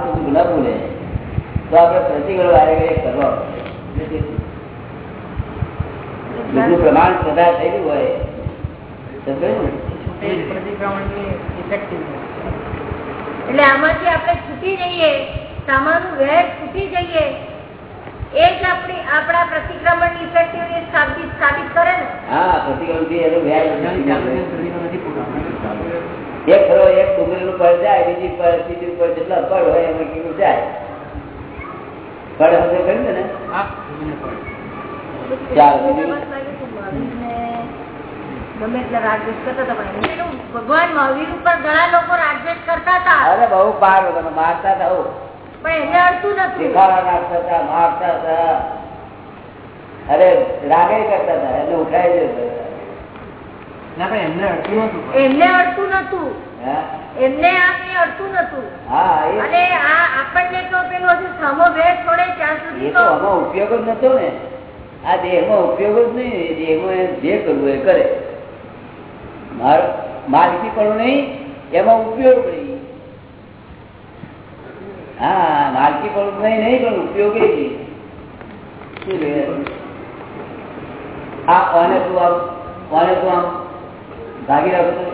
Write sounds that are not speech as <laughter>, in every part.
ન ભૂલે તો આપણે પ્રતિકૂળ વારે ઘડીએ કરવા બીજું પ્રમાણ બધા થયેલું હોય એટલે આમાંથી આપણે છૂટી જઈએ સામાનું વેર છૂટી જઈએ એ જ આપણી આપણા પ્રતિક્રમણની ઇફેક્ટિવનેસ સાબિત સાબિત કરે ને? હા પ્રતિક્રમણથી એનું વ્યાજ એક ખરો એક ડુંગળી નું પડ જાય બીજી પડ ત્રીજી પડ જેટલા પડ હોય એમાં કીધું જાય. પડ હશે કહ્યું ને? એટલા ભગવાન મહાવીર ઉપર ઘણા લોકો રાગદ્વેષ કરતા હતા. અરે બહુ પાર હતો મારતા હતા પણ એમને અડતું નથી શીખાડા નાખતા હતા મારતા હતા. અરે રાગે કરતા હતા એમને ઉઠાઈ દેતા એમને અડતું નતું એમને આપણે અડતું નતું અને આ આપણને તો પેલો સમો ભેદ છોડે ત્યાં સુધી તો તો આમાં ઉપયોગ જ નતો ને. આ દેહમાં ઉપયોગ જ નહીં દેહમાં જે કરવું એ કરે. માર માલકી પણ નહીં એમાં ઉપયોગ નહીં. હા માલકી પણ નહીં નહીં પણ ઉપયોગ. એ નહીં. આ કોને તું આમ કોને તું આમ ભાગી રાખો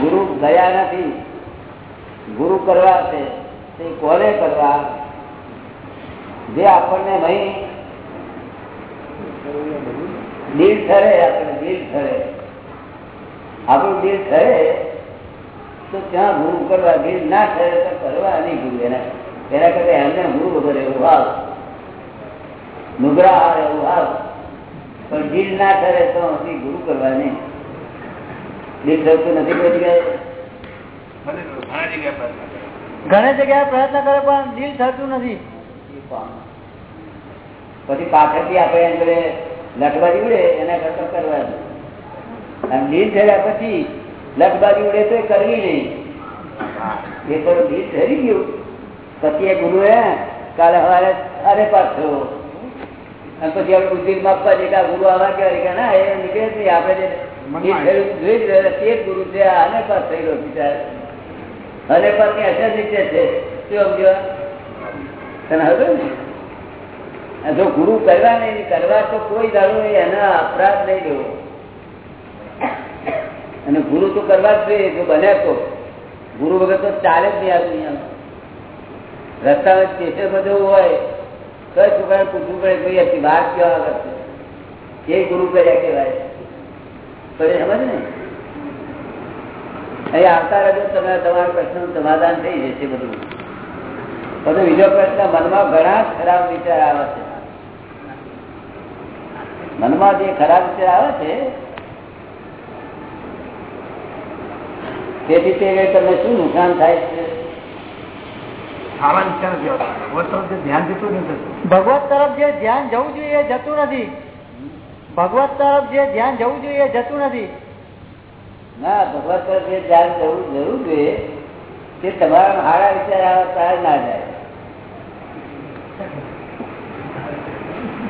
ગુરુ ગયા નથી. ગુરુ કરવા છે, તે કોને કરવા? જે આપણને નહીં. દિલ ઠરે આપણે દિલ ઠરે. આપણું દિલ ઠરે તો ત્યાં ગુરુ કરવા ગીર ના કરે તો કરવા નહીં ગુરુ એના એના કરતા એમને ગુરુ વગર એવું ભાવ નુગરા હાર એવું હાવ. પણ ગીર ના કરે તો હજી ગુરુ કરવા નહીં. ગીર થતું નથી કોઈ જગ્યાએ. ઘણી જગ્યાએ પ્રયત્ન કરે પણ દિલ થતું નથી. પછી પાછળથી આપણે એમ કરે લખબાજી ઉડે એના કરતા કરવા. અને દિલ થયા પછી લખબાજી ઉડે તો કરવી નહીં. એ તો દિલ ઠરી ગયું. પછી એ ગુરુ હે કાલે સવારે અરે પાછો. અને પછી આપણે બુદ્ધિ માપવા જઈએ કે ગુરુ આવા કે કે ના એ નીકળે જ નહીં. આપણે જે જોઈ જ રહ્યા તે ગુરુ છે આને પાસ થયેલો બિચાર. અને પાસની અસર નીચે છે શું સમજો તને હવે ને જો ગુરુ કરવા નહીં કરવા તો કોઈ દાડો એના અપરાધ નહીં દેવો અને ગુરુ તો કરવા જ જોઈએ, જો બન્યા તો. ગુરુ વગર તો ચાલે જ નહીં આ દુનિયામાં. રસ્તામાં સ્ટેશન બધું હોય તો છોકરાને પૂછવું પડે કોઈ હતી બહાર કેવા કરશે એ ગુરુ કર્યા કહેવાય. પડે સમજ ને? અહીં આવતા રહેજો, તમે તમારા પ્રશ્નનું સમાધાન થઈ જશે બધું. બધું બીજો પ્રશ્ન, મનમાં ઘણા ખરાબ વિચાર આવે છે. મનમાં જે ખરાબ વિચાર આવે છે તેથી તે તમને શું નુકસાન થાય? છે ભગવત તરફ જે ધ્યાન જવું જોઈએ જતું નથી. ભગવત તરફ જે ધ્યાન જવું જોઈએ જતું નથી. ના ભગવત તરફ જે ધ્યાન જવું જરૂર જોઈએ તે તમારા હારા વિચાર આવે ના જાય.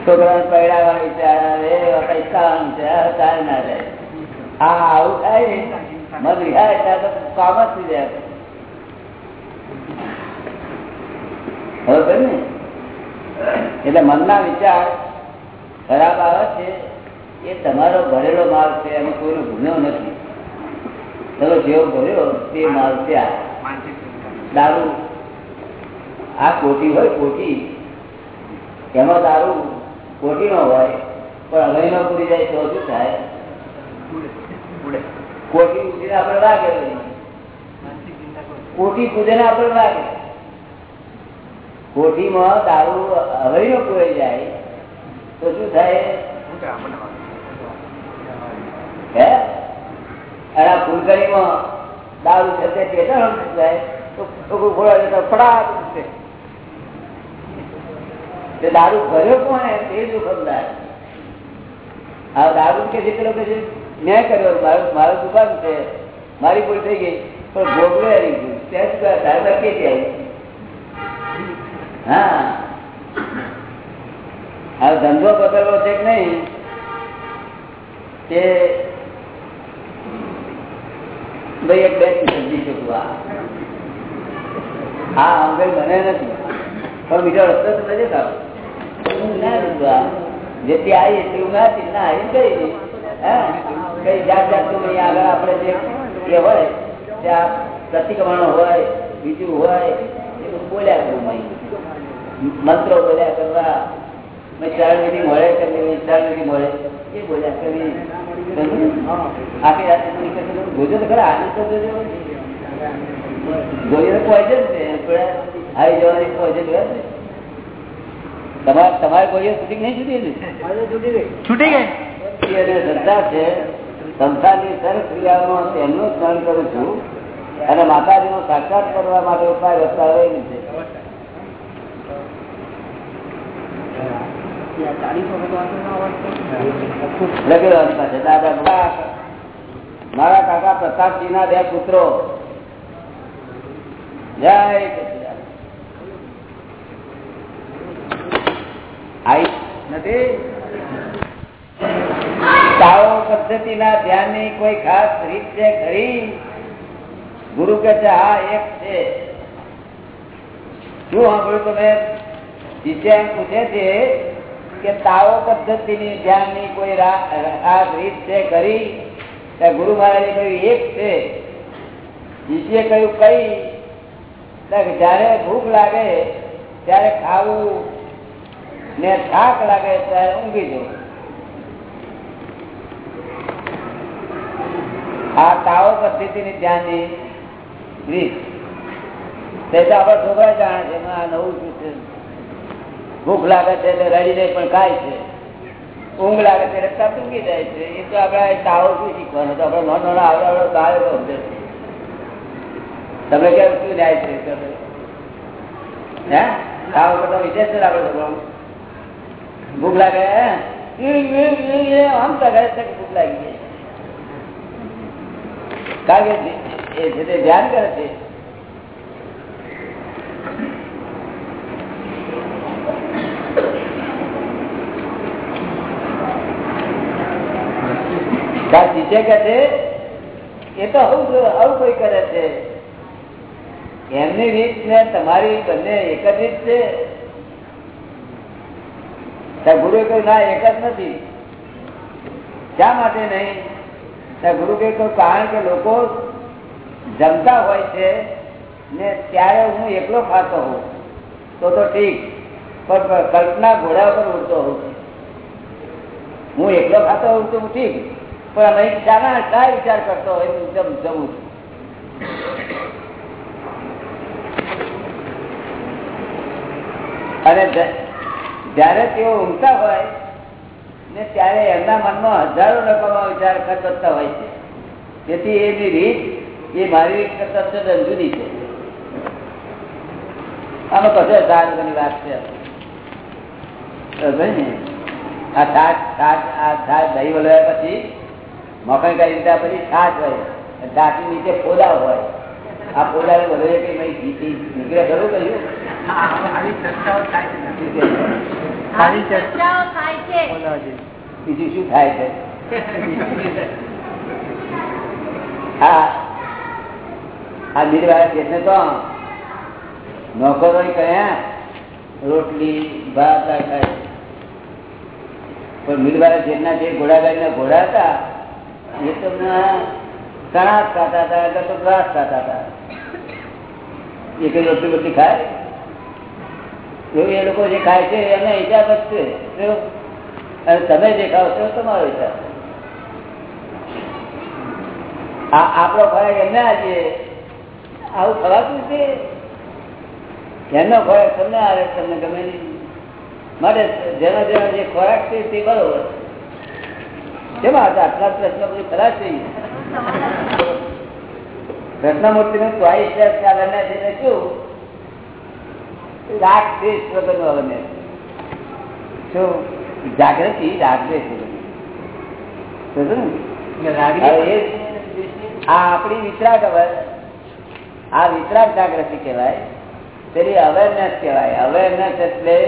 છોકરા પૈડાવા વિચાર આવે પૈસા ના જાય. હા આવું થાય? એટલે મનના વિચાર ખરાબ આવે છે, એ તમારો ભરેલો માલ છે એનો કોઈનો ગુનો નથી. તમે જેવો ભર્યો, તે માલ ત્યાં દારૂ. આ કોટી હોય કોટી. એમાં દારૂ કોટી નો હોય, પણ હવે નો પૂરી જાય તો શું થાય? કોટી પૂજીને આપણે લાગે કોટી પૂજન આપણે લાગે કોઠીમાં દારૂ હવે પૂરે જાય. તો શું થાય? હે? અને દારૂ છે તે પેટા તો ફોડા જતા ફડા તે દારૂ ભર્યો કોને તે જોખમદાર આ દારૂ કે છે કે છે? મેં કર્યો મારું મારું દુકાન છે મારી ભૂલ થઈ ગઈ પણ ભોગવે હરી ગયું ત્યાં હા. ધંધો બદલવો છે કે નહીં? કે ભાઈ એક બે સમજી શકું આ. હા અંગે મને નથી. પણ બીજો રસ્તો તો નથી ખાવ ના જેથી આવી એટલી ના ના આવી ગઈ હા. કઈ જાત જાતનું નહીં આગળ આપણે જે એ હોય ત્યાં પ્રતિક્રમણ હોય બીજું હોય એ બોલ્યા કરવું મંત્રો બોલ્યા કરવા. મેં મળે કરવી મિનિટ મળે? એ બોલ્યા કરવી આખી રાતે તો ખરા આનંદ તો જોઈએ પોઈઝન છે. આવી જવાની પોઈઝન છે તમારે તમારે કોઈ સુધી નહીં છૂટી છૂટી ગઈ. છે સંસારની સર્વ ક્રિયામાં તેમનું સ્મરણ કરું છું અને માતાજીનો સાક્ષાત કરવા માટે ઉપાય રસ્તા એ છે. મારા- કાકા પ્રતાપજી ના બે પુત્રો. જય. આઈ તાવો ધ્યાનની કોઈ ખાસ રીત છે ખરી? ગુરુ કે છે, હા, એક છે. શું સાંભળ્યું તમે? શિષ્ય એમ પૂછે છે કે તાવો પદ્ધતિની ધ્યાનની કોઈ ની ખાસ રીત છે ખરી? ગુરુ મહારાજે કહ્યું, એક છે. શિષ્ય કહ્યું, કઈ? જયારે ભૂખ લાગે, ત્યારે ખાવું ને થાક લાગે, ત્યારે ઊંઘી જવું. આ તાવો પદ્ધતિની ધ્યાનની રીત. આપણા છોકરા જાણે છે આ નવું શું છે? ભૂખ લાગે છે એટલે રડી જાય પણ ખાય છે. ઊંઘ લાગે છે રસ્તા ટૂંકી જાય છે. એ તો આપણા તાવો શું શીખવાનો તો આપણે નાનો નાનો આવડો આવડો બાળકો. તમે કેમ શું જાય છે? હે? તાવ કરતા વિશેષ છે આપણે ભૂખ લાગે આમ તો કે ભૂખ લાગી ગઈ ધ્યાન કરે છે શિષ્ય કે છે, એ તો આવું કોઈ કરે છે. એમની રીત ને તમારી બંને એક જ રીત છે. ગુરુ કહ્યું, ના, એક જ નથી. શા માટે નહીં? ગુરુ કે કારણ કે લોકો જમતા હોય છે ને ત્યારે હું એકલો ખાતો હોઉં, તો તો ઠીક, પણ કલ્પના ઘોડા પર ઉડતો હોઉં હું એકલો ખાતો હોઉં તો ઠીક, પણ અમે શાના શા વિચાર કરતો હોય હું જમ જમું છું. અને જ્યારે તેઓ ઊંઘતા હોય ને ત્યારે એમના મનમાં હજારો રકમમાં વિચાર કરતા હોય છે. તેથી એની રીત એ મારી રીત કરતા તદ્દન જુદી છે. આમાં કશે સારી વાત છે. આ છાટ છાટ આ છાટ દહીં વલવ્યા પછી મકાઈ કરી દીધા પછી છાટ હોય. છાટની નીચે ફોદા હોય. આ ફોડા વધારે કે ભાઈ ઘીથી નીકળે ખરું કહ્યું? આવી ચર્ચાઓ થાય છે. બીજું શું થાય છે? હા. આ બીજવાળા કેસને તો નોકરો કયા રોટલી, ભાત ખાય. પણ મિલવાળા જેટના જે ઘોડાગાડીના ઘોડા હતા, એ તો ચણા જ ખાતા હતા, એટલે તો ઘાસ ખાતા હતા. એક રોટલી બધી ખાય. એવું એ લોકો જે ખાય છે એને હિસાબ જ છે? તમે છો તમારો વિચાર. આપણો ખોરાક એમને આજે આવું ખવાતું છે? એમનો ખોરાક તમને આવે, તમને ગમે નહીં. માટે જેનો જેનો જે ખોરાક છે તે બરોબર કેમાં આટલા પ્રશ્ન બધું ખરાબ છે કૃષ્ણમૂર્તિ નું ચોઈસ ચાલના છે શું? રાગ દેશ વગરનું. અવન્ય શું? જાગૃતિ આ આપણી વિતરાગ આ વિતરાગ જાગૃતિ કહેવાય. તેની અવેરનેસ કહેવાય. અવેરનેસ એટલે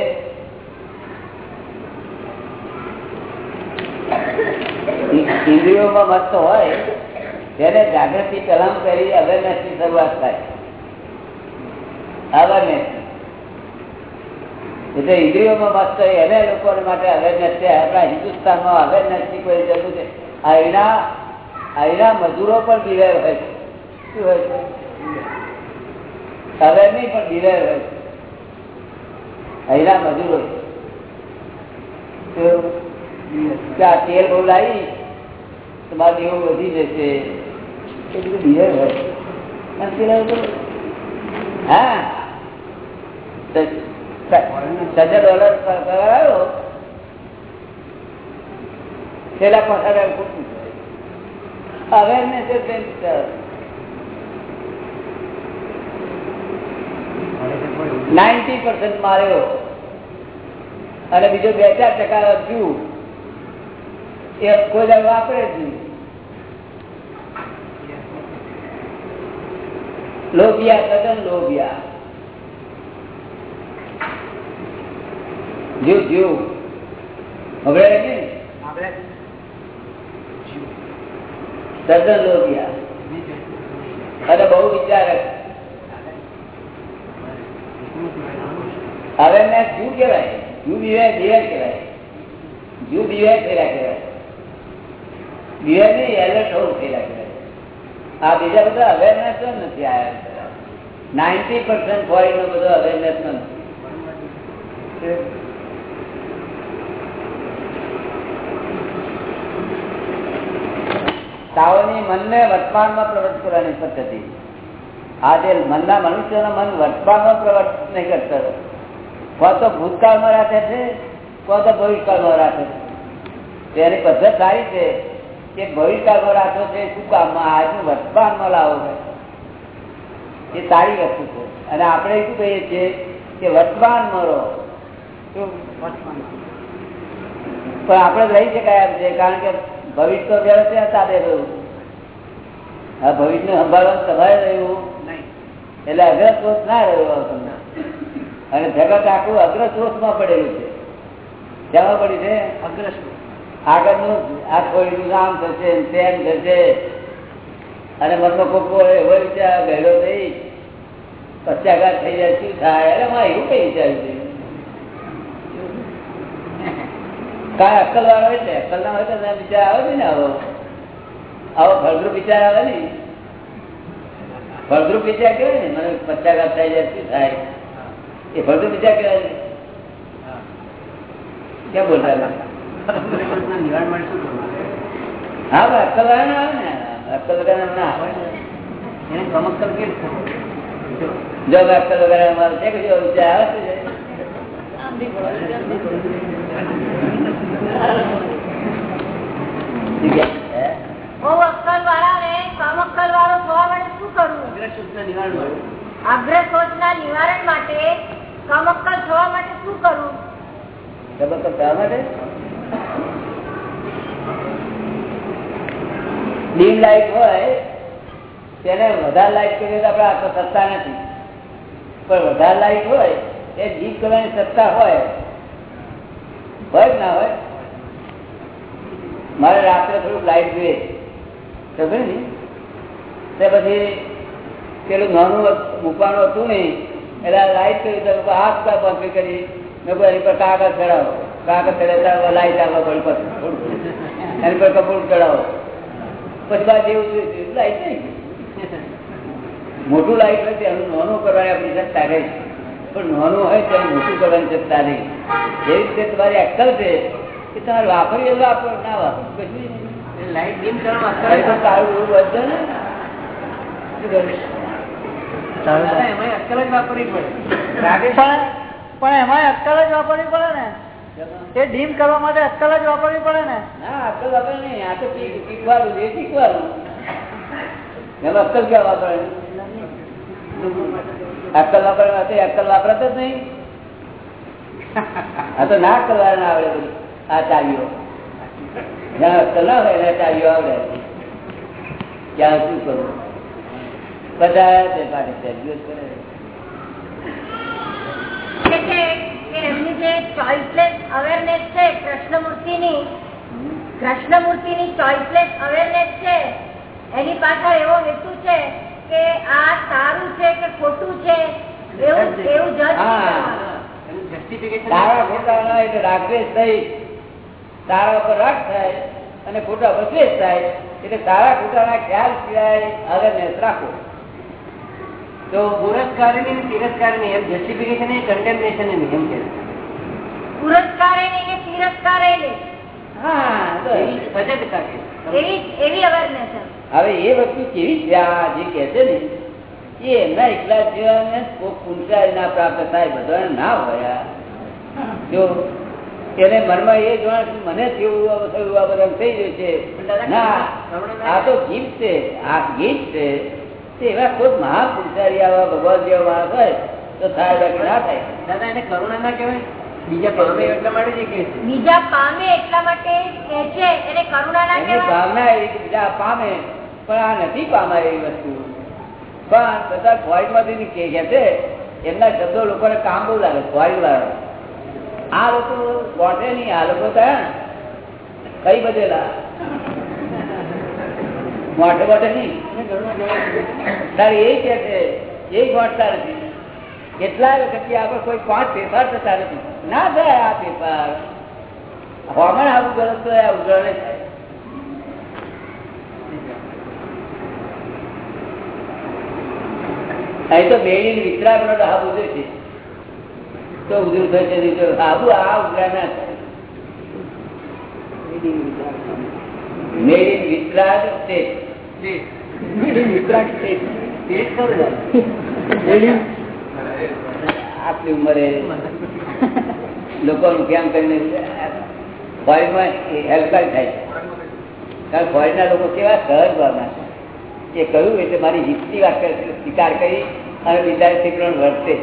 ઇન્દ્રિયોમાં મસ્ત હોય તેને જાગૃતિ કલમ કરી અવેરનેસની શરૂઆત થાય. અવેરનેસ એટલે ઇન્દ્રિયોમાં મસ્ત એને લોકો માટે અવેરનેસ છે. આપણા હિન્દુસ્તાનમાં અવેરનેસની કોઈ જરૂર છે અહીંના અહીંના મજૂરો પણ બિરેર હોય છે. શું હોય છે? નહીં પણ બિરેર હોય છે. અહીંના મજૂરો આ તેલ બહુ લાવી તમારે એવું વધી જશે. એ બધું બિરેર હોય હા. નાઇન્ટી પર્સન્ટ માર્યો. અને બીજો બે ચાર ટકા થયું એ કોઈ વાપરે જ નહીં. લોભિયા સદન લોભિયા. જીવ જીવ હવે તદ્દન લોભિયા અને બહુ વિચારક. હવે મેં શું કહેવાય? જુ દિવેર દિવેર કહેવાય. જુ દિવેર થયેલા કહેવાય. દિવેર નહીં એલર્ટ હોવું થયેલા કહેવાય. આ બીજા બધા અવેરનેસ નથી આવ્યા નાઇન્ટી પર્સન્ટ ફોરેન નો બધો અવેરનેસ નથી. તાઓની મનને વર્તમાનમાં પ્રવર્ત કરવાની પદ્ધતિ. આ જે મનના મનુષ્યના મન વર્તમાનમાં પ્રવર્ત નહીં કરતો. કો તો ભૂતકાળમાં રાખે છે કોણ તો ભવિષ્યકાળમાં રાખે છે. તેની પદ્ધત સારી છે કે ભવિષ્યકાળમાં રાખો છે શું કામમાં આજનું વર્તમાનમાં લાવો છે. એ સારી વસ્તુ છે. અને આપણે શું કહીએ છીએ કે વર્તમાનમાં રહો. શું? પણ આપણે રહી શકાય એમ છે કારણ કે ભવિષ્ય તો અત્યારે ત્યાં ચાલે રહ્યું. આ ભવિષ્ય સંભાળવાનું તમારે રહ્યું. એટલે અગ્રસ્રોત ના રહ્યો તમને. અને જગત આખું અગ્રસ્રોતમાં પડેલું છે. જવા પડી છે? આગળનું આ થોડીનું નામ થશે તેમ થશે. અને મનનો કોકો એવો વિચાર ગયેલો થઈ પચાઘાત થઈ જાય શું થાય? અરે માં એવું કઈ વિચાર્યું છે કાંઈ અક્કલ વાળો હોય છે અક્કલ ના હોય તો વિચાર આવે ને આવો? આવો ફળદ્રુપ વિચાર આવે ને? ફળદ્રુપ વિચાર કહેવાય ને મને પચાઘાત થઈ જાય શું થાય. એ ફળદ્રુપ વિચાર કહેવાય ને? ક્યાં બોલતા હા ભાઈ અક્કલ વાળા ના આવે ને. અક્કલ વગર ના આવે. એને કમક્કલ કેવી જો અક્કલ વગર અમારે છે કે જો વિચાર આવે છે. નિવારણ લાઈટ હોય, તેને વધારે લાઈટ કરીએ તો આપણે આટલો સત્તા નથી. પણ વધારે લાઈટ હોય, એ ડીપ કરવાની સત્તા હોય હોય ના હોય. મારે રાત્રે થોડુંક લાઈટ જોઈએ. ખબર ને? તે પછી પેલું નાનું મૂકવાનું હતું નહીં એટલે લાઈટ કર્યું તો હાથ કા પંપી કરી મેં કોઈ એની પર કાગળ ચડાવો. કાગળ ચડાવતા લાઈટ આવવા પડી પછી. એની પર કપડું ચડાવો. પછી બાદ જેવું લાઈટ નહીં. મોટું લાઈટ હોય એનું નાનું કરવાની આપણી સત્તા રહી પણ નાનું હોય ત્યારે મોટું કરવાની ચિંતા નહીં એવી રીતે તમારી અક્કલ છે કે તમારે વાપરી એટલે વાપરો ના વાપરો કશું લાઈટ ડીમ કરવા તારું એવું વધશે ને? શું કરું? એમાં અક્કલ જ વાપરવી પડે. પણ પણ એમાં અક્કલ જ વાપરવી પડે ને? એ ડીમ કરવા માટે અક્કલ જ વાપરવી પડે ને? ના અક્કલ વાપરે નહીં આ તો શીખ- શીખવાનું છે શીખવાનું એમાં અક્કલ ક્યાં વાપરે? અક્કલ વાપરવા તો અક્કલ વાપરતો જ નહીં. આ તો ના કરવા ના આવડે આ ચાવીઓ. જ્યાં અક્કલ ના હોય એના ચાવીઓ આવડે. ક્યાં શું કરવું બધા કૃષ્ણમૂર્તિની કૃષ્ણમૂર્તિની ચોઇસલેસ અવેરનેસ છે, એની પાછળ એવો હેતુ છે કે આ સારું છે કે ખોટું છે એવું એવું જજ. સારા ખોટા એટલે રાગદ્વેષ થઈ. સારા પર રાગ થાય અને ખોટા પર થાય એટલે સારા ખોટાના ખ્યાલ સિવાય અવેરનેસ રાખો. તો પુરસ્કારની તિરસ્કારની એમ જસ્ટિફિકેશન એ કન્ડેમનેશન એમ કે પુરસ્કારે નહીં ને તિરસ્કારે હા સજગતા કે એવી એવી અવેરનેસ હવે એ વસ્તુ કેવી છે? આ જે કે છે ને એ એમના એકલા જીવાને પુનસારી ના પ્રાપ્ત થાય બધા ના હોય. જો એને મનમાં એ જોવા મને થયું થયું આ બધા થઈ ગયું છે. ના આ તો ગીત છે આ ગીત છે. તે એવા ખુદ મહાપુરુષારી આવા ભગવાન જેવા માણસ હોય તો થાય બાકી ના થાય. દાદા એને કરુણા ના કહેવાય? બીજા પામે એટલા માટે જ એ બીજા પામે એટલા માટે કે છે એને કરુણા ના કહેવાય. ભાવના બીજા પામે. પણ આ નથી પામાય એવી વસ્તુ. પણ બધા ફોરેનમાંથી કે છે એમના શબ્દો લોકોને કામ બહુ લાગે ફોરેન વાળા આ લોકો ગોઠે નહીં, આ લોકો ત્યાં કઈ બધેલા? મોટે મોટે નહીં. તારે એ કે છે, એ ગોઠતા નથી. કેટલા વખત આગળ કોઈ પાંચ ફેરફાર થતા નથી. ના થાય આ ફેરફાર. હવામાન આવું ગરજ તો ઉઘરાણે થાય. અહીં તો બેડી વિતરાગ નો હાબુ છે. તો ઉધર થશે તો આ ઉધરા ના થાય. વિતરાગ. છે. આટલી ઉંમરે લોકોનું કેમ કરીને ફોરેનમાં હેલ્પકાર થાય. કારણ ફોરેનના લોકો કેવા સહજ ભાવના છે. એ કહ્યું એટલે મારી હિતની વાત કરે સ્વીકાર કરી અને બીજા શિક્ષણ વર્તે.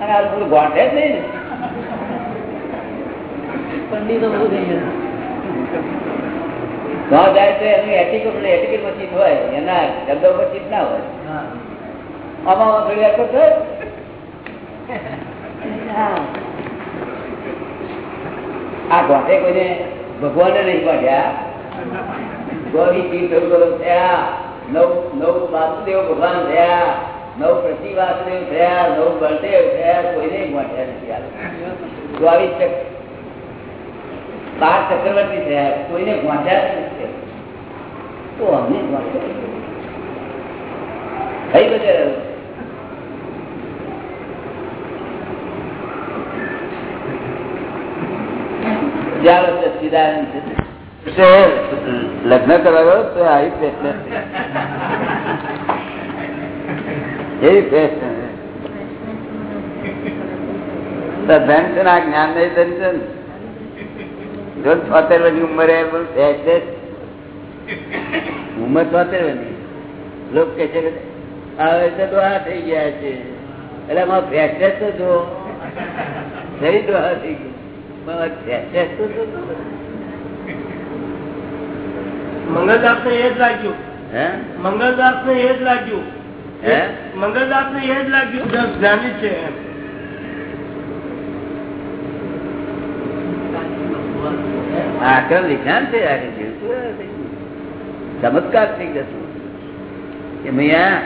અને આ બધું ગોઠે જ નહીં પંડિતો બધું થઈ જાય તો એટિકેટ મચિત હોય એના શબ્દો મચિત ના હોય. આમાં થોડી વાર કરતો આ ગોઠે કોઈને ભગવાને નહીં ગોરી તીર્થંકરો થયા નવ નવ વાસુદેવ ભગવાન થયા, નવ પ્રતિ વાસુદેવ થયા, નવ બળદેવ થયા, કોઈને ગોઠ્યા નથી બાર ચક્રવર્તી થયા, કોઈને ગોઠ્યા નથી તો અમને થઈ ચાલો સચ્ચિદાનંદ છે. લગ્ન કરાવ્યો તો આવી ફેશન એવી ફેશન ધન છે આ જ્ઞાન નહીં ધન છે જો છોતેર વર્ષની ઉંમરે ઉંમર છોતેર વર્ષની લોકો કે છે હવે તો ડોહા થઈ ગયા છે. એટલે મારે ફેશન તો જો થઈ ડોહા થઈ ગયું. ફેશન તો. મંગલદાસ ને એ જ લાગ્યું. હે? મંગલદાસ ને એ જ લાગ્યું. હે? મંગલદાસ ને એ જ લાગ્યું. જ્ઞાની છે એમ. આક્રમ વિજ્ઞાન છે ચમત્કાર થઈ જશું. કે ભૈયા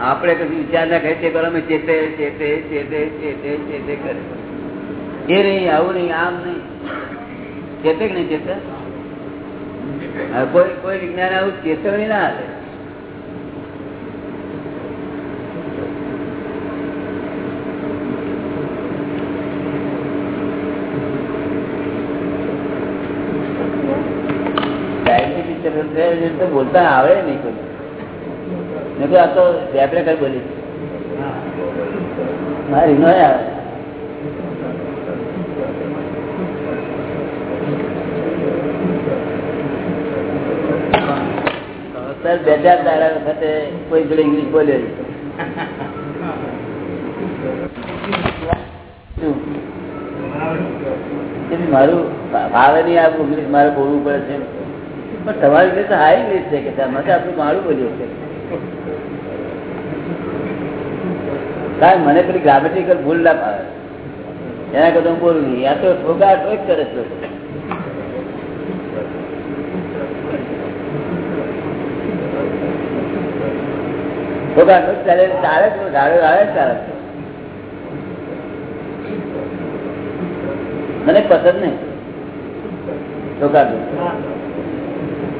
આપણે કશું વિચાર ના કરીએ તે પર અમે ચેતે ચેતે ચેતે ચેતે ચેતે કરે એ નહીં આવું નહીં આમ નહીં. ચેતે કે નહીં ચેતે? કોઈ. કોઈ વિજ્ઞાન આવું ચેતવણી ના હાલે બોલતા આવે નહીં કોઈ. આ તો બેપરે કઈ બોલી મારી ન આવે. બે ચાર દાડા વખતે કોઈ જોડે ઇંગ્લિશ બોલે મારું ભાવે નહીં આ ઇંગ્લિશ મારે બોલવું પડે છે. પણ તમારી રીતે હાઈ ઇંગ્લિશ છે કે તમે તો આપણું મારું બોલ્યું છે. કારણ મને પેલી ગ્રામેટિકલ ભૂલ ના ભાવે. એના કરતા હું બોલું નહીં. આ તો ઠોકા ઠોક કરે છે લોકો. ચાલે ચાલે ઝાડો આવે ચાલે છે. મને પસંદ નહીં ઠોકા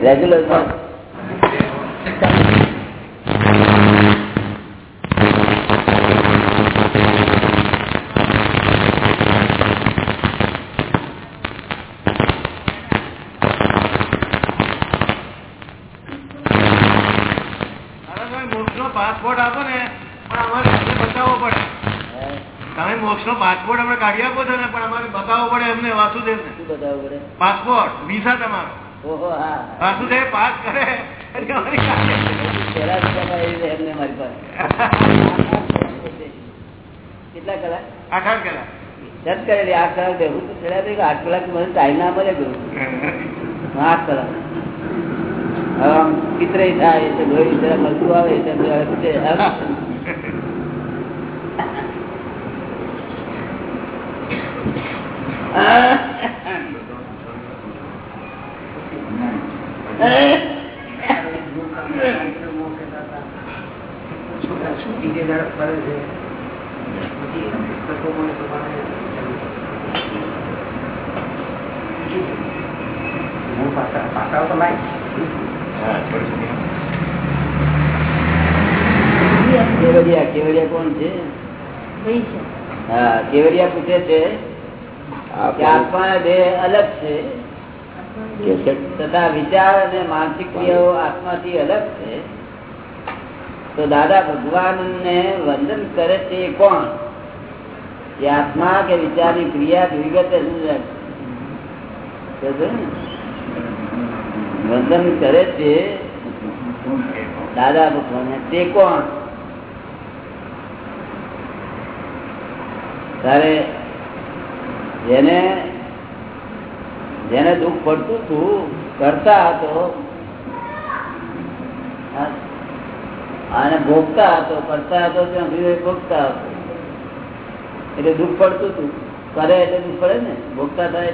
રેગ્યુલર મોક્ષ નો પાસપોર્ટ આપો ને પણ અમારે એમને બતાવવો પડે તમે મોક્ષ નો પાસપોર્ટ અમને કાઢી આપો છો ને પણ અમારે બતાવવો પડે એમને વાસુદેવ ને શું બતાવવું પડે પાસપોર્ટ વિઝા તમારો. વાસુદેવ પાસ કરે? એટલે અમારી કાઢે. પહેલા રૂપિયામાં એવી રહે એમને મારી પાસે. કેટલા કલાક? આઠ આઠ કલાક. જત કરેલી આઠ કલાક બેહું તો છેલ્લા આઠ કલાક મને ટાઈમ ના મળે ગયું આઠ કલાક. હવે થાય એટલે લોહી મળતું આવે એટલે કેવડિયા કેવડિયા કોણ છે? હા કેવડિયા પૂછે છે કે આત્મા દેહ અલગ છે? તથા વિચાર અને માનસિક ક્રિયાઓ આત્માથી અલગ છે? તો દાદા ભગવાન ને વંદન કરે છે એ કોણ? એ આત્મા કે વિચારની ક્રિયા વિગત ને? વંદન કરે છે, દાદા ભગવાન તે કોણ? તારે જેને જેને દુઃખ પડતું હતું કરતા હતો અને ભોગતા હતો, કરતા હતો, ત્યાં સુધી ભોગતા હતો. એટલે દુઃખ પડતું હતું કરે એટલે દુઃખ પડે ને? ભોગતા થાય.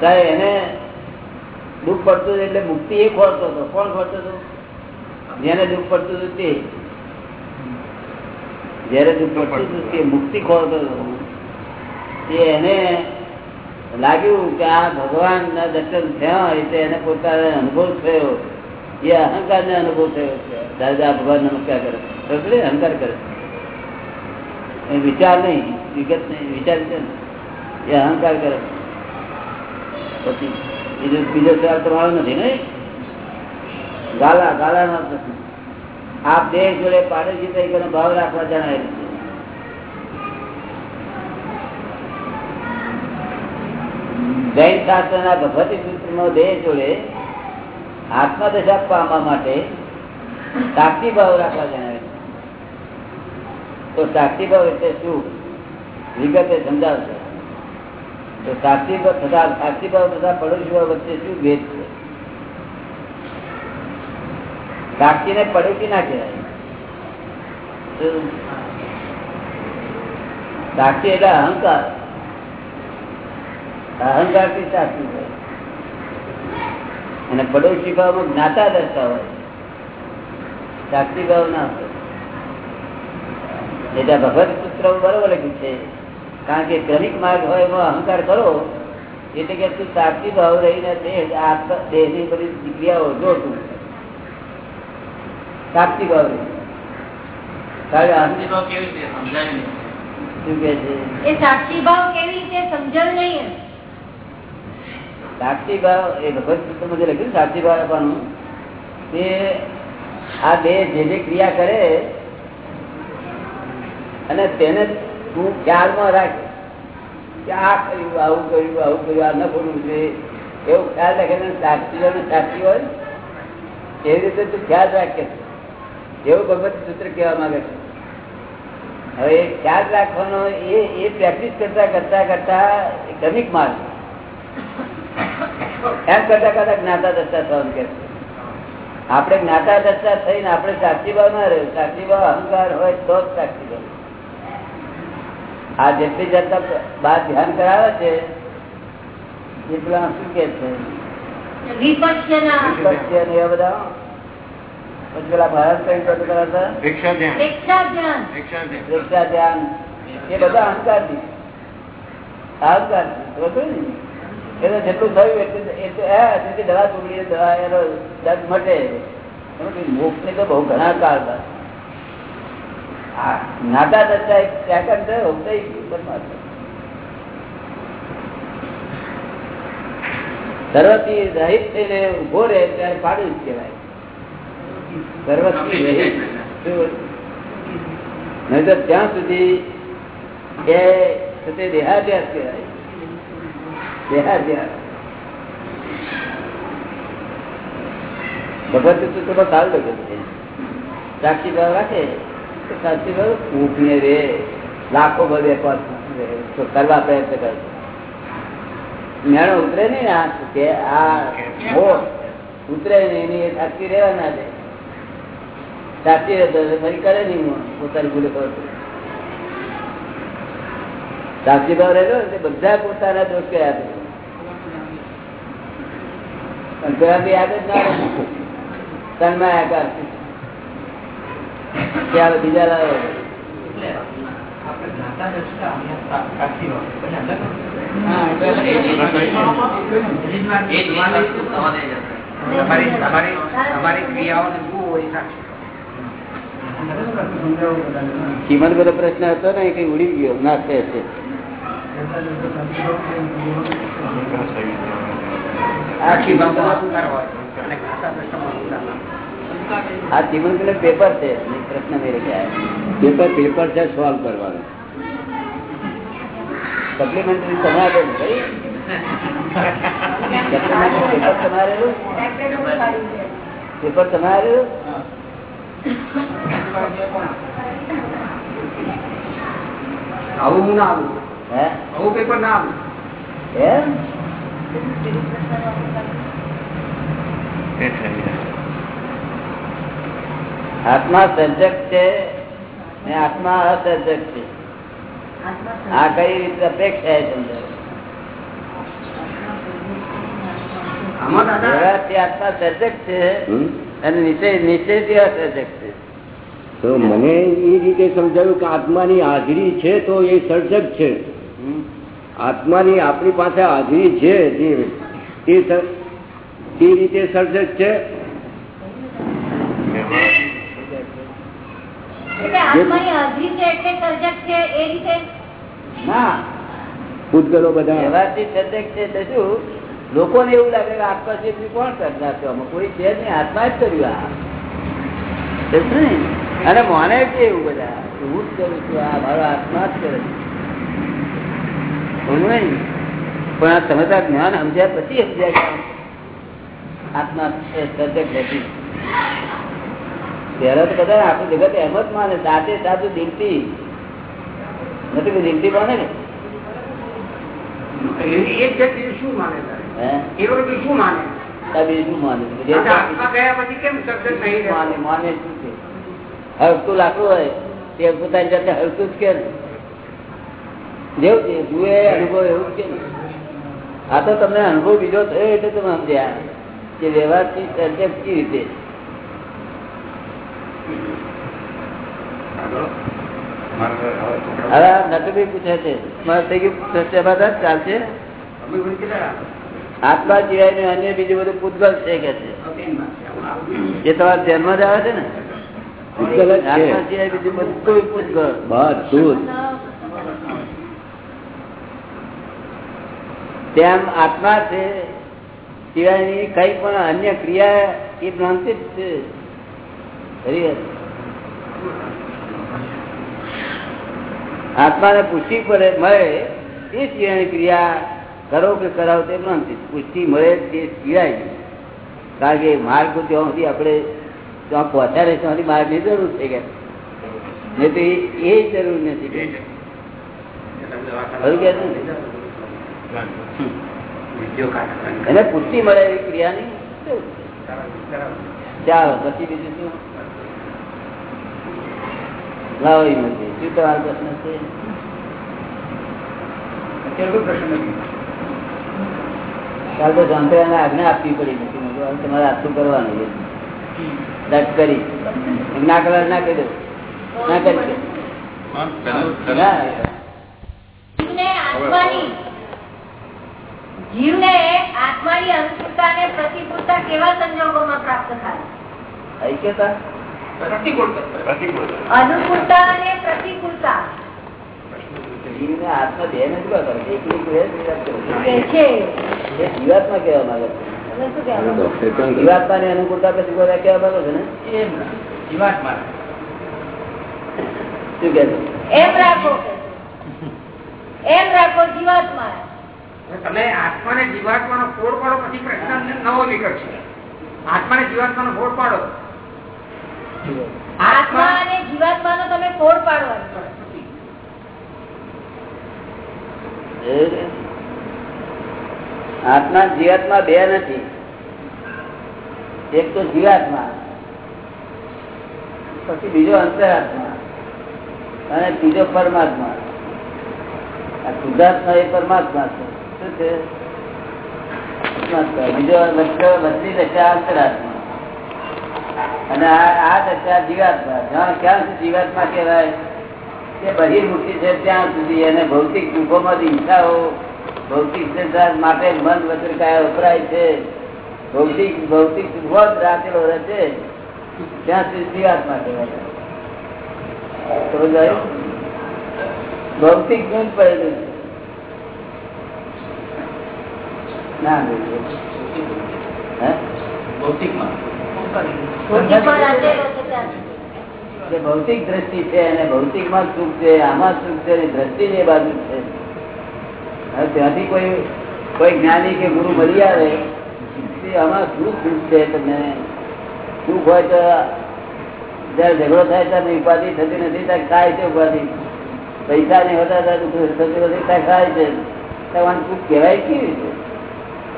ત્યારે એને દુઃખ પડતું એટલે મુક્તિ એ ખોરતો હતો. કોણ ખોરતો હતો? જેને દુઃખ પડતું હતું તે. જયારે દુઃખ પડતું હતું તે મુક્તિ ખોરતો હતો. એને લાગ્યું કે આ ભગવાન ના દર્શન થયા એટલે એને પોતાનો અનુભવ થયો. એ અહંકાર ને અનુભવ થયો દાદા ભગવાન નમસ્કાર કરે અહંકાર કરે એ વિચાર નહીં. વિગત નહીં. વિચાર છે એ અહંકાર કરે પછી બીજો બીજો સવાલ તમારો નથી ને? ગાલા ગાલા નો પ્રશ્ન આપ દેહ જોડે પાડોશી તરીકે ભાવ રાખવા જણાવેલું છે. જૈન શાસ્ત્ર ના ભગવતી સૂત્રનો દેહ જોડે આત્મદશા પામવા માટે સાક્ષી ભાવ રાખવા જણાવે. તો સાક્ષી ભાવ એટલે શું? વિગતે સમજાવશે. અહંકાર. થી સાક્ષી હોય. અને પડોશી ભાવમાં જ્ઞાતા દર્શા હોય. સાક્ષી ભાવ ના હોય. એટલે ભગવત સૂત્ર બરોબર લખ્યું છે. કારણ કે ક્રમિક માર્ગ હોય એમાં અહંકાર કરો એટલે કે તું સાચી ભાવ રહીને દેહ દેહની બધી ક્રિયાઓ જો તું. સાચી ભાવ રહી સાક્ષી ભાવ કેવી રીતે સમજાયું નહીં? સાક્ષી ભાવ એ ભગવત સૂત્રમાં જે લખ્યું સાક્ષી ભાવ આપવાનું તે આ દેહ જે જે ક્રિયા કરે અને તેને તું ખ્યાલમાં રાખે કે આ કર્યું, આવું કર્યું આવું કર્યું, આ ન કરવું છે એવો ખ્યાલ રાખે ને સાક્ષી અને સાક્ષી હોય એવી રીતે તું ખ્યાલ રાખે એવું ભગવત સૂત્ર કહેવા માંગે છે. હવે ખ્યાલ રાખવાનો એ એ પ્રેક્ટિસ કરતા કરતા કરતા ક્રમિક માર્ગ એમ કરતા કરતા જ્ઞાતા દશા થવાનું કે છે. આપણે જ્ઞાતા દશા થઈને આપણે સાક્ષી ભાવ ના રહ્યું સાક્ષી ભાવ અહંકાર હોય તો જ સાક્ષી ભાવ. આ જેટલી જતા બાર ધ્યાન કરાવે છે એટલા શું કે છે? જેટલું થયું એટલું દવા ચોરી દવા એનો દર્દ મટે. મોક્ષની? તો બહુ ઘણા કાળ બાદ દત્તા એક સેકન્ડ થયો થઈ સર્વથી રહિત થઈને ઊભો રહે ત્યારે પાડું જ કહેવાય. સર્વથી રહિત નહીં તો ત્યાં સુધી એ તે દેહાદ્યાસ કહેવાય. દેહાદ્યાસ ભગવતી ચિત્રમાં સારું લખ્યું છે સાક્ષી ભાવ રાખે. તો સાક્ષી ભાવ ઊંઘને રે. લાખો બધે તો કરવા પ્રયત્ન કરે. મેળો ઉતરે નહીં ને આ કે? આ ઉતરે નહીં એની સાચી રહેવા ના દે. સાચી રહેતો ફરી કરે નહીં પોતાની ભૂલે કરતો સાચી ભાવ રહેલો ને બધા પોતાના દોષ કયા પણ જ ના રહે. ચાલો બીજા લાવો ચીમન બધો પ્રશ્ન હતો ને કઈ ઉડી ગયો ના છે. છે. આ ચીમન આ ચીમન પેલું પેપર છે. પ્રશ્ન મેરે ક્યાં પેપર પેપર છે સોલ્વ કરવાનું. સપ્લિમેન્ટરી તમારે ભાઈ? <laughs> સપ્લિમેન્ટરી પેપર તમારે પેપર તમારે આવું ના આવું. હે? આવું પેપર ના આવું. એમ આત્મા સર્જક છે ને આત્મા અસર્જક છે. આ કઈ રીતે અપેક્ષા છે સમજાય આત્મા સર્જક છે અને નિશ્ચય નિશ્ચયથી અસર્જક છે. તો મને એ રીતે સમજાયું કે આત્માની હાજરી છે તો એ સર્જક છે. હમ. આત્માની આપણી પાસે હાજરી છે જે તે રીતે સર્જક છે એટલે આત્માની હાજરી છે એટલે સર્જક છે એ રીતે ના. પૂતગલો બધા. વ્યવહારથી સર્જક છે તો શું? લોકોને એવું લાગે કે આત્મા છે કોણ કરતા છે? અમે કોઈ છે નહીં આત્મા જ કર્યું આ. અને માને છે એવું બધા. હું જ કરું છું આ મારો આત્મા જ કરે છે. નહીં પણ આ સમજતા જ્ઞાન સમજ્યા પછી સમજ્યા આત્મા સર્જક નથી. પહેલા તો બધા આખું જગત એમ જ માને સાચે સાચું દિલથી. નથી દિલથી માને ને? છે? છે લાકડું હોય તે પોતાની જાતે જ કે જેવું છે જુએ અનુભવ એવું કે આ તો તમને અનુભવ બીજો થયો એટલે તમે સમજ્યા. કે વ્યવહારથી સર્જક કઈ રીતે? હવે નટુભાઈ પૂછે છે. મારે થઈ ગયું બાદ ચાલશે. આત્મા સિવાય અન્ય બીજું બધું પૂતગલ છે કે છે? એ તમારા ધ્યાનમાં જ આવે છે ને? પૂતગલ આત્મા સિવાય બીજું બધું પૂતગલ. બધું. તેમ આત્મા છે સિવાયની કઈ પણ અન્ય ક્રિયા એ ભ્રાંતિ જ છે. આત્માને પુષ્ટિ પડે મળે એ સિવાયની ક્રિયા કરો કે કરાવો તે ભ્રાંતિ. પુષ્ટિ મળે તે સિવાય કારણ કે માર્ગ ત્યાં સુધી આપણે ત્યાં પહોંચાડે ત્યાંથી માર્ગની જરૂર છે કે. નહીં તો એ- જરૂર નથી? એને પુષ્ટિ મળે એવી ક્રિયાની ચાલો પછી બીજું શું? લાવો નથી. શું તમારો પ્રશ્ન છે? કાલ તો શંકરાને આજ્ઞા આપવી પડી નથી તમારે આટલું કરવાનું છે. દટ કરી. ના કરવા ના કહી દો ના કરી જીવને આત્માની જીવને આત્માની પ્રતિકૂળતા કેવા સંજોગોમાં પ્રાપ્ત થાય? અનુકૂળતા અને પ્રતિકૂળતા. આત્મા બે નથી જીવાત્મા માંગે છે? જીવાત્માની અનુકૂળતા પ્રતિકૂળતા કેવા માંગો છો ને? જીવાત્મા. શું કે એમ રાખો. એમ રાખો જીવાત્મા. તમે આત્માને જીવાત્માનો ફોડ પાડો પછી પ્રશ્ન નવો નીકળશે જીવાત્મા નો ફોડ પાડો. આત્મા અને જીવાત્માનો તમે ફોડ પાડવાનો આત્મા જીવાત્મા બે નથી. એક તો જીવાત્મા પછી બીજો અંતરાત્મા અને ત્રીજો પરમાત્મા. આ શુદ્ધાત્મા એ પરમાત્મા છે. શું છે? બીજો વચ્ચે- વચ્ચેની દશા અંતરાત્મા. અને આ દશા જીવાત્મા. જ્યાં ક્યાં સુધી જીવાત્મા કહેવાય? કે બહિર્મુખી છે ત્યાં સુધી. અને ભૌતિક સુખોમાંથી હિંસાઓ, ભૌતિક માટે મન વચન કયા વપરાય છે. ભૌતિક ભૌતિક સુખો જ રાખેલો રહે છે. ત્યાં સુધી જીવાત્મા કહેવાય. ભૌતિક ગુણ પડેલું છે. ના? ભૌતિકમાં. જે ભૌતિક દ્રષ્ટિ છે અને ભૌતિકમાં સુખ છે આમાં સુખ છે દ્રષ્ટિ એ બાજુ છે. હવે ત્યાંથી કોઈ કોઈ જ્ઞાની કે ગુરુ મળી આવે આમાં શું સુખ છે તમને? સુખ હોય તો જયારે ઝઘડો થાય ત્યારે ઉપાધિ થતી નથી ત્યારે ખાય છે ઉપાધિ. પૈસા નહીં હોતા ત્યારે થતું નથી ત્યાં ખાય છે. ત્યારે સુખ કહેવાય કેવી રીતે?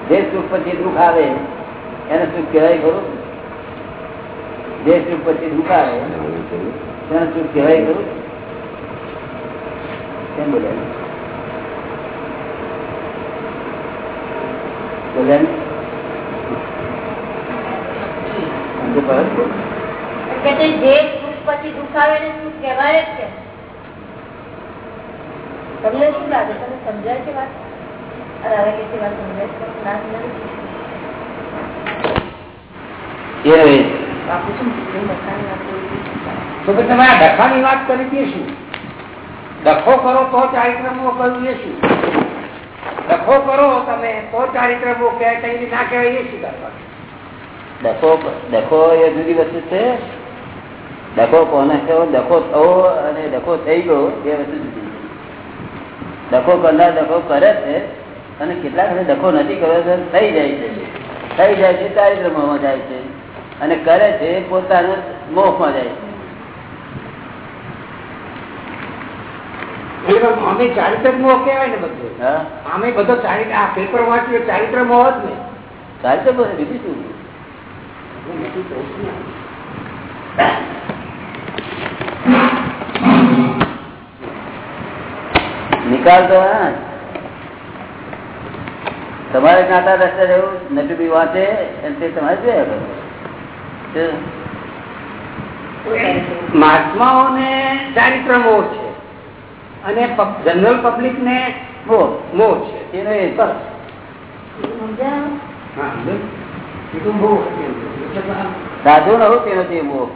જે સુખ પછી દુઃખ આવે એને સુખ કહેવાય ખરું? જે સુખ પછી દુઃખ આવે તેને સુખ કહેવાય ખરું? કેમ બોલ્યા? બોલ્યા જે સુખ પછી દુઃખ આવે એને સુખ કહેવાય જ છે. તમને શું લાગે? તમે સમજાય છે વાત? અરે હવે વાત સમજાય છે? ના સમજાય કરી તો તમે આ ડખાની વાત કરી દે શું? ડખો કરો તો ચારિત્રમો કહ્યું એ શું? ડખો કરો તમે તો ચારિત્રમો કહેવાય કઈ ના કહેવાય એ શું કરવા ડખો ડખો એ જુદી વસ્તુ છે? ડખો કોને કહેવો ડખો થવો અને ડખો થઈ ગયો એ વસ્તુ જુદી ડખો કરનાર ડખો કરે છે અને કેટલાક ડખો નથી કર્યો તો થઈ જાય છે. થઈ જાય છે ચારિત્રમાં જાય છે. અને કરે છે પોતાનો મોહમાં જાય છે. અમે ચારિત્રમો ને બધું. હા? બધો ચારિત્ર આ પેપર વાંચ્યું ચારિત્રમો જ ને. ચારિત્ર બીજું શું? નિકાલ તો હા તમારે કાંટા રસ્તે રહેવું નટુ બી વાંચે તે તમારે જોયા કરો ચારિત્ર મોહ છે અને જનરલ પબ્લિક ને મોહ મોહ છે. એને મોહ. એટલે સાધુ ન તેનો તે મોહ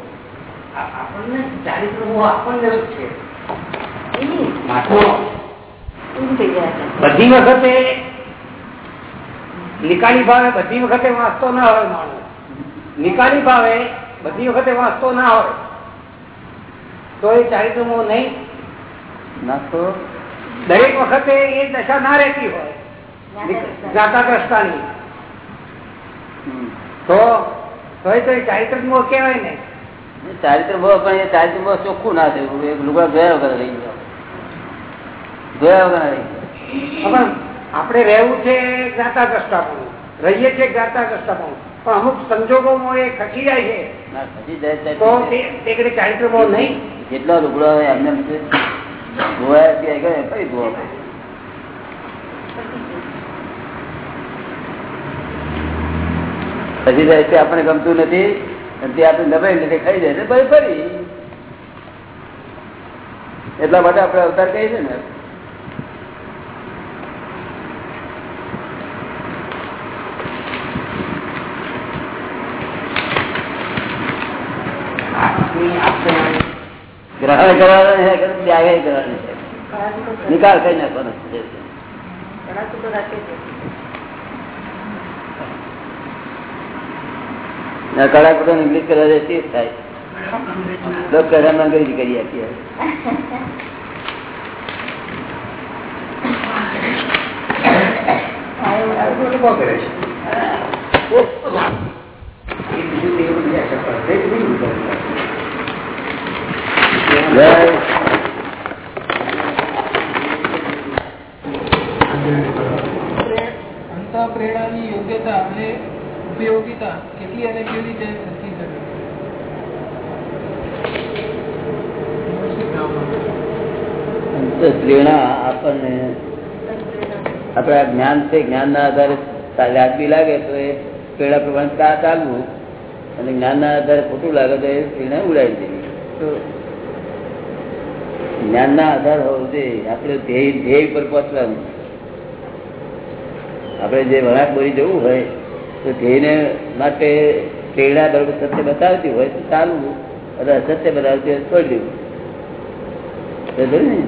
આપણને આપણને ચારિત્રમો આપણને છે. બધી વખતે નિકાલી ભાવે બધી વખતે વાંચતો ના હોય માણસ. નિકાલી ભાવે બધી વખતે વાંચતો ના હોય તો એ ચારિત્રમો નહીં. નાસ્તો? દરેક વખતે એ દશા ના રહેતી હોય જાતા હમ. તો તો એ તો એ ચારિત્રમો કહેવાય ને. ચારિત્ર પણ એ ચારિત્ર મોહ ચોખ્ખું ના થયું. એ લુગડા જોયા વગર રહી ગયો. જોયા વગર રહી ગયો. પણ આપણે રહેવું છે જ્ઞાતાગ્રસ્તાપણું રહીએ છીએ જ્ઞાતાગ્રસ્તાપણું પણ અમુક સંજોગોમાં એ ખસી જાય છે. તો નહીં. જેટલા લુગડા હોય એમને ગોવા ત્યાં ગયો કઈ પડે. પછી જાય છે આપણે ગમતું નથી. અને તે આપણે નભાઈ નથી ખાઈ જાય પછી ફરી. એટલા માટે આપણે અવતાર કહીએ છીએ ને. ગ્રહણ કરવાનો છે કે ત્યાગે છે? નિકાલ કઈ નાખવાનો છે. ના કડાકુટો ઇંગ્લિશ કરવા જાય તે થાય. ડોક્ટર અંગ્રેજી કરી આપીએ જય અંતઃપ્રેરણાની યોગ્યતા અને ઉપયોગિતા કેટલી અને કેવી રીતે નક્કી કરવી પ્રેરણા આપણને આપણા જ્ઞાન છે જ્ઞાનના આધારે વ્યાજબી લાગે તો એ પ્રેરણા પ્રમાણે ચાલવું. અને જ્ઞાનના આધારે ખોટું લાગે તો એ પ્રેરણા ઉડાવી દેવી. જ્ઞાન ના આધાર હોવું જોઈએ. આપણે ધ્યેય ધ્યેય પર પહોંચવાનું. આપણે જે વળાંક બોલી જવું હોય, તો ધ્યેયને માટે પ્રેરણા બરોબર સત્ય બતાવતી હોય તો ચાલવું. અને અસત્ય બતાવતી હોય છોડી દેવું.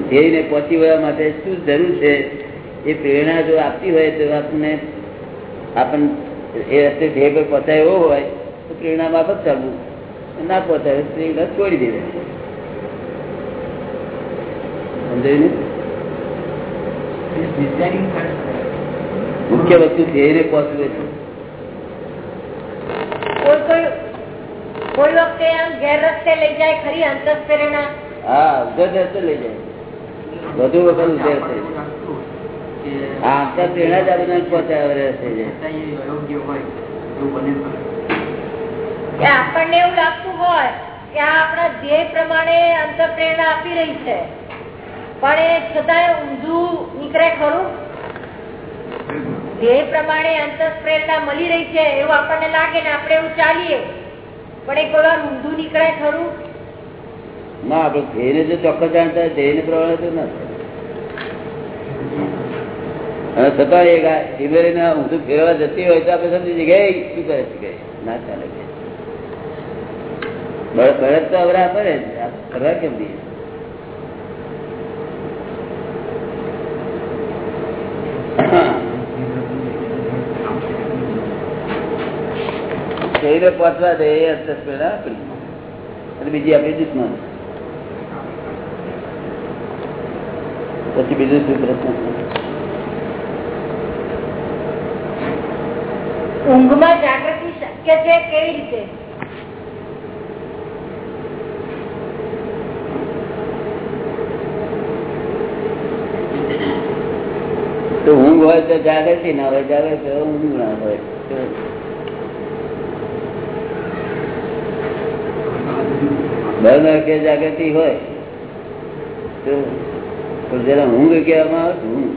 ધ્યેયને પહોંચી વળવા માટે શું જરૂર છે? એ પ્રેરણા જો આપતી હોય તો આપણને આપણને એ રસ્તે ધ્યેય પર પહોંચાય એવો હોય, તો પ્રેરણા માફક ચાલવું. ના પહોંચાય પ્રેરણા છોડી દેવી સમજાયું ને? મુખ્ય વસ્તુ ધ્યેયને પહોંચવું છે. કોઈ કોઈ કોઈ વખતે ગેર રસ્તે લઈ જાય ખરી અંતસ્પ્રેરણા હા ઉધર રસ્તે લઈ જાય. વધુ વખત ઉધર છે આ આંતર જ આ બધાને પહોંચાય કે આપણને એવું લાગતું હોય કે આ આપણા ધ્યેય પ્રમાણે અંતઃપ્રેરણા આપી રહી છે. પણ એ છતાંય ઊંધું નીકળે ખરું? જે પ્રમાણે અંતઃપ્રેરણા મળી રહી છે, એવું આપણને લાગે ને આપણે એવું ચાલીએ. પણ એ કોઈ વાર ઊંધું નીકળે ખરું? ના આપણે ધ્યેયને જો ચોક્કસ જાણતા હોય ધ્યેયને પ્રમાણે તો ના છતાં એ ધીમેરીને ઊંધું ફેરવા જતી હોય તો આપણે સમજી જઈએ શું કરે છે કે ના ચાલે છે બળ- બળદ તો અવરા પડે કરવા કેમ દઈએ? ધ્યેયને પહોંચવા દે એ અંતસ્પ્રેરણા આપણી અને બીજી આપણી દુશ્મન પછી બીજું શું પ્રશ્ન ઊંઘમાં જાગૃતિ શક્ય છે કેવી રીતે તો ઊંઘ હોય તો જાગૃતિ ના હોય જાગે તો ઊંઘ ના હોય તો બરાબર જાગૃતિ હોય તો જરા ઊંઘ કહેવામાં આવે ઊંઘ.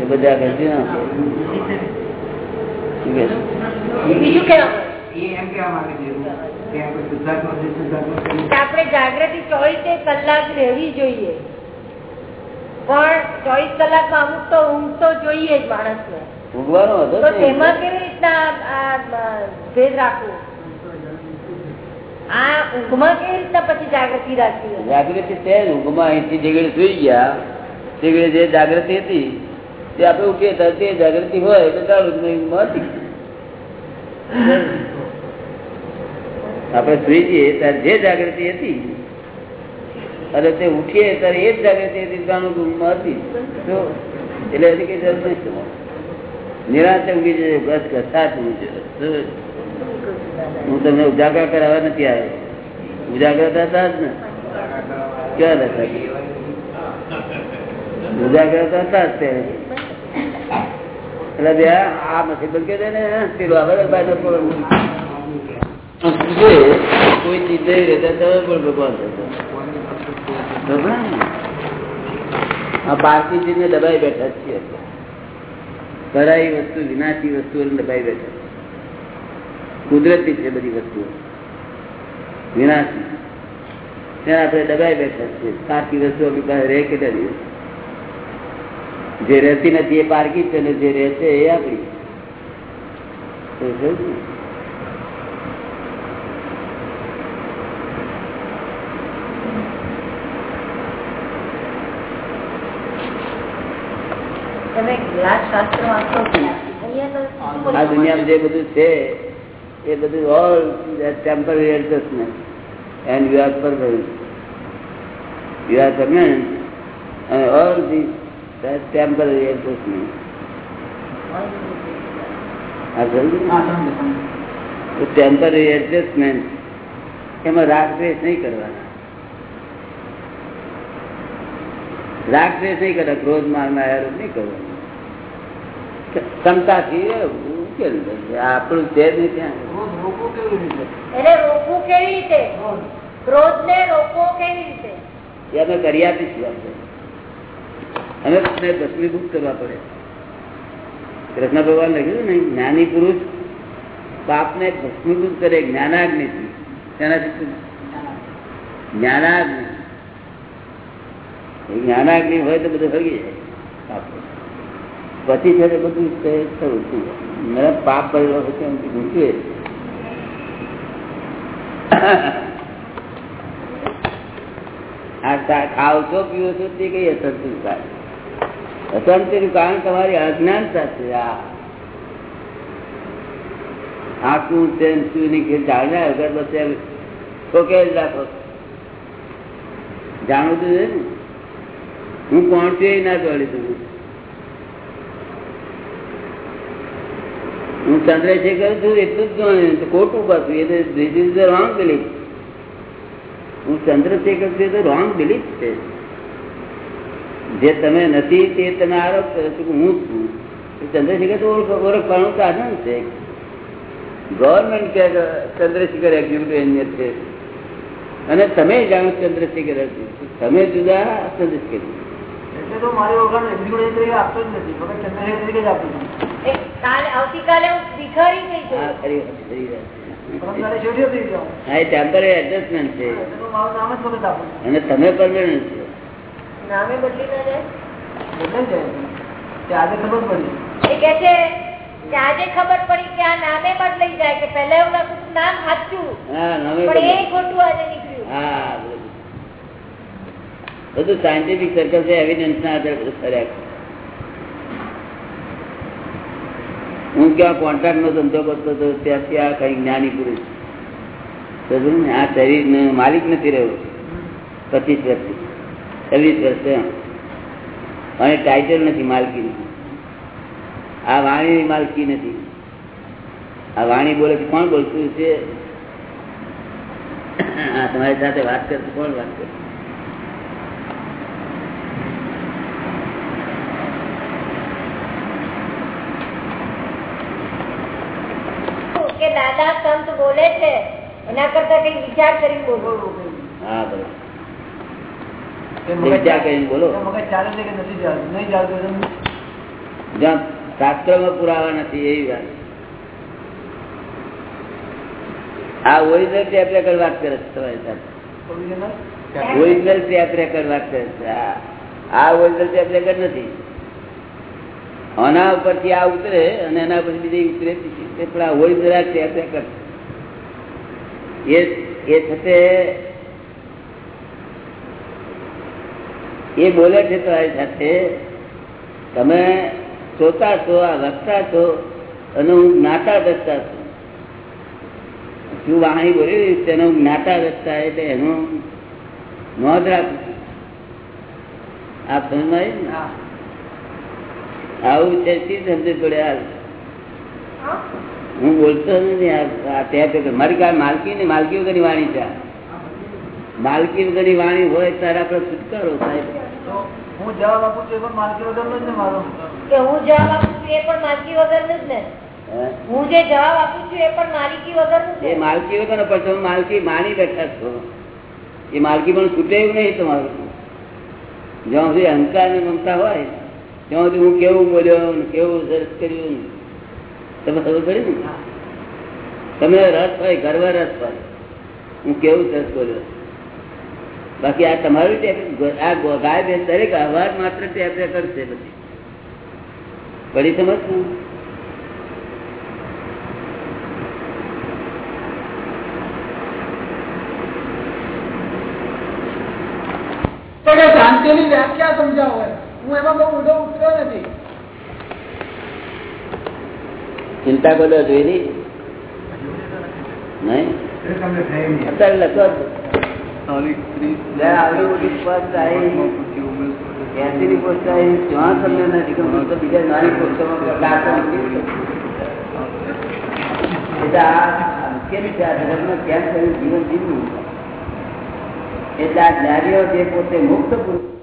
એ બધા જાગૃતિ ના આપણે. જાગૃતિ ચોવીસે કલાક રહેવી જોઈએ. પણ ચોવીસ કલાકમાં અમુક તો ઊંઘ તો જોઈએ જ માણસને. ઊંઘવાનો હતો તો તેમાં કેવી રીતના ભેદ રાખવું આ ઊંઘમાં કેવી રીતના પછી જાગૃતિ છે ઊંઘમાં અહીંથી જેગડે સુઈ ગયા, જેગડે જે જાગૃતિ હતી, તે આપણે ઉઠીએ તે જાગૃતિ હોય તો ચાલુ હતી આપણે સુઈ જઈએ ત્યારે જે જાગૃતિ હતી, અને તે ઉઠીએ ત્યારે એ જ જાગૃતિ હતી જાણું ઊંઘમાં હતી તો એટલે એની કઈ જરૂર નહીં નિરાંતે ઊંઘી જશે બસ જજો. શું? હું તમને ઉજાગર કરાવવા નથી આવ્યો. ઉજાગર હતા જ ને? ક્યાં હતા? ઉજાગર હતા જ આ કોઈ ચીજ નહીં તમે પણ ભગવાન થતા ચીજ ને? આ દબાઈ બેઠા છીએ કરાઈ વસ્તુ, વિનાશી વસ્તુ દબાઈ બેઠા. કુદરતી છે બધી વસ્તુઓ. વિનાશી. ત્યાં આપણે દબાઈ બેઠા છીએ સાચી વસ્તુ આપણી પાસે રહે કેટલા દિવસ? જે રહેતી નથી એ પારકી છે ને જે રહે છે એ આપણી. તો સમજ ને? તમે ગ્લાસ શાસ્ત્ર વાંચો છો. અહીંયા તો શું બધું આ દુનિયામાં જે બધું છે એ બધું all temporary adjustment and you are permanent you are permanent and all the temporary adjustment temporary adjustment એમાં રાગદ્વેષ નહીં કરવાના. રાગદ્વેષ નહીં કરવા ક્રોધ માર માયા નહીં કરવાનું. ક્ષમતાથી. આપણું છે જ નહીં ત્યાં. એને રોકવું કેવી રીતે? ક્રોધ. ને રોકવો કેવી રીતે? એ અમે કરી આપીશું આપણે અમે તમને ભસ્મીભૂત કરવા પડે. કૃષ્ણ ભગવાન લખ્યું ને જ્ઞાની પુરુષ પાપને ભસ્મીભૂત કરે જ્ઞાનાગ્નિથી તેનાથી શું? જ્ઞાનાગ્નિ. એ જ્ઞાનાગ્નિ હોય તો બધું હળી જાય. પાપ. પછી છે બધું તે થયું મેં પાપ કરેલો હોય એમ છે આ પીવો છો, તે કઈ અસંતુર કારણ અસંતુર કારણ તમારી અજ્ઞાનતા છે, આ. આ શું છે જાણ્યા અગર બસ એમ ઠોકેલ રાખો. જાણવું તો છે ને. હું પહોંચ્યો ના જોડી દઉં. હું ચંદ્રશેખર છું એટલું જ ખોટું પાછું એ તો this is the wrong હું ચંદ્રશેખર છું તો રોંગ બિલીફ છે. જે તમે નથી તે તમે આરોપ કરો છો કે હું છું. ચંદ્રશેખર તો ઓળખ, ઓળખવાનું સાધન છે. ગવર્મેન્ટ કે ચંદ્રશેખર એક્ઝિક્યુટિવ એન્જિનિયર છે. અને તમે જાણો ચંદ્રશેખર તમે જુદા ચંદ્રશેખર એટલે તો મારી ઓળખાણ આપતો જ નથી. તરીકે જ આપું આવતીકાલે હું ભિખારી થઈ અને તમે પરમેનન્ટ છો. નામે બદલી ના જાય. આજે ખબર પડી. એ કે છે કે આજે ખબર પડી કે આ નામે બદલાઈ જાય કે પહેલા એવું નામ સાચું. પણ એ ખોટું આજે નીકળ્યું. હા બધું. સાયન્ટિફિક સર્કલ છે એવિડન્સ ના આધારે બધું ફર્યા. હું ક્યાં કોન્ટ્રાક્ટ નો ધંધો કરતો હતો, ત્યાંથી આ કઈ જ્ઞાની પુરુષ? આ શરીર માલિક નથી રહ્યો. પચીસ વર્ષથી. છવ્વીસ વર્ષ અને ટાઇટલ નથી, માલકી આ વાણીની માલકી નથી. આ વાણી બોલે કોણ બોલતું છે તમારી સાથે વાત કરતું કોણ વાત કરશે કે દાદા સંત બોલે છે એના કરતા કઈ વિચાર કરી બોલવો હા બરોબર. વિચાર કરીને બોલો. ચાલે છે કે નથી નહીં ચાલતું જ્યાં શાસ્ત્રમાં પુરાવા નથી એવી વાત. આ ઓરિજિનલ ટેપ રેકર્ડ વાત કરે છે તમારી સાથે. ઓરિજિનલ ટેપ રેકર્ડ વાત કરે છે. આ ઓરિજિનલ ટેપ રેકર્ડ નથી. આના ઉપરથી આ ઉતરે અને એના પછી બીજી ઉતરે. પણ આ ઓરિજિનલ ટેપ રેકર્ડ એ એ થતે એ બોલે છે તમારી સાથે તમે શ્રોતા છો આ લખતા છો અને હું જ્ઞાતા દસતા છું. શું વાણી બોલી તેનો જ્ઞાતા દસતા એટલે એનું નોંધ રાખું આપ સમજ હા. આવું છે શી સમજે પડે હાલ હું બોલતો નથી. મારી કાંઈ માલકી ને માલકી વગરની વાણી છે. માલકી વગરની વાણી હોય ત્યારે આપણે છુટકારો થાય હું જવાબ આપું છું એ પણ માલકી વગરનો જ ને મારો કે હું જવાબ આપું છું એ પણ માલકી વગરનું જ ને? હું? જે જવાબ આપું છું એ પણ માલિકી વગરનું છે માલકી વગર પણ તમે માલકી માની બેઠા છો. એ માલકી પણ છૂટે એવું નહીં તમારું. જ્યાં સુધી અહંકાર ને મમતા હોય ત્યાં સુધી હું કેવું બોલ્યો કેવું સરસ કર્યું તમે ખબર પડી ને? તમે રસ હોય ગર્વ રસ હોય. હું કેવું સરસ બોલ્યો. બાકી આ તમારું ટેપ આ ગાય બેન દરેક અવાજ માત્ર ટેપ કરશે પછી પડી સમજ ને? તો શાંતિની વ્યાખ્યા સમજાવો. હું એમાં બહુ ઊંડો ઉતર્યો નથી. ચિંતા કરો જોઈ નહીં નહીં? અત્યારે લખો એટલે આ જ્ઞાનીઓ જે પોતે મુક્ત પુરુષ